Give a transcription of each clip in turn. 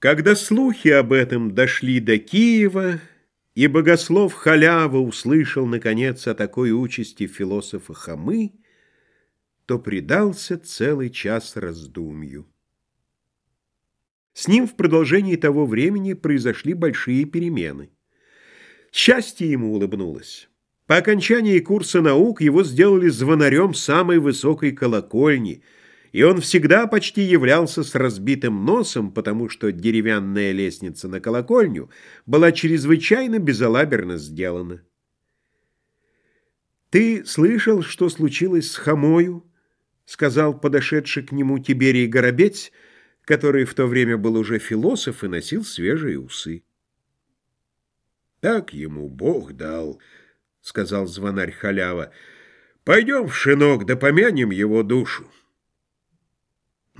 Когда слухи об этом дошли до Киева, и богослов Халява услышал, наконец, о такой участи философа Хамы, то предался целый час раздумью. С ним в продолжении того времени произошли большие перемены. Счастье ему улыбнулось. По окончании курса наук его сделали звонарем самой высокой колокольни — и он всегда почти являлся с разбитым носом, потому что деревянная лестница на колокольню была чрезвычайно безалаберно сделана. «Ты слышал, что случилось с Хамою?» — сказал подошедший к нему Тиберий Горобец, который в то время был уже философ и носил свежие усы. «Так ему Бог дал», — сказал звонарь халява. «Пойдем в шинок да помянем его душу».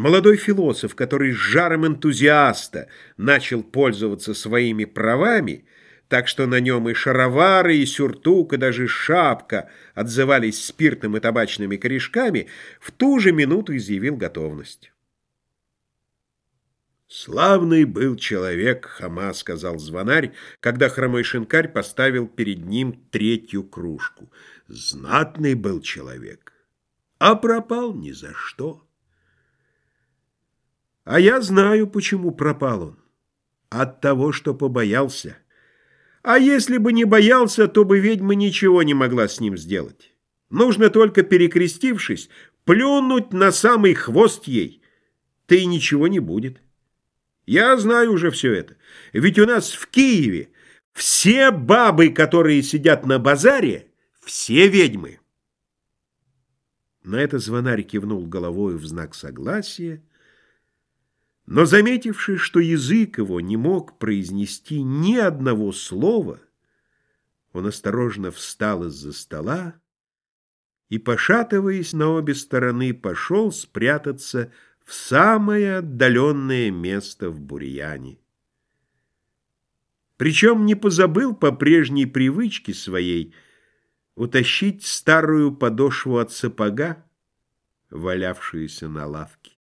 Молодой философ, который с жаром энтузиаста начал пользоваться своими правами, так что на нем и шаровары, и сюртук, и даже шапка отзывались спиртным и табачными корешками, в ту же минуту изъявил готовность. «Славный был человек, Хама», — сказал звонарь, когда хромой шинкарь поставил перед ним третью кружку. «Знатный был человек, а пропал ни за что». А я знаю, почему пропал он. От того, что побоялся. А если бы не боялся, то бы ведьма ничего не могла с ним сделать. Нужно только, перекрестившись, плюнуть на самый хвост ей. И ничего не будет. Я знаю уже все это. Ведь у нас в Киеве все бабы, которые сидят на базаре, все ведьмы. На это звонарь кивнул головой в знак согласия, но, заметивший, что язык его не мог произнести ни одного слова, он осторожно встал из-за стола и, пошатываясь на обе стороны, пошел спрятаться в самое отдаленное место в бурьяне. Причем не позабыл по прежней привычке своей утащить старую подошву от сапога, валявшуюся на лавке.